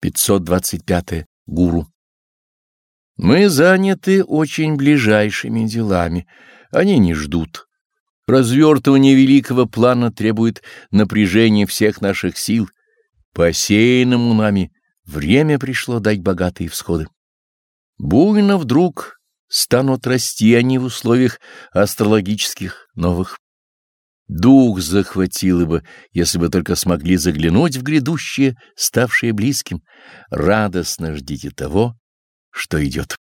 525. Гуру. Мы заняты очень ближайшими делами. Они не ждут. Развертывание великого плана требует напряжения всех наших сил. Посеянному нами время пришло дать богатые всходы. Буйно вдруг станут расти они в условиях астрологических новых. Дух захватило бы, если бы только смогли заглянуть в грядущее, ставшее близким. Радостно ждите того, что идет.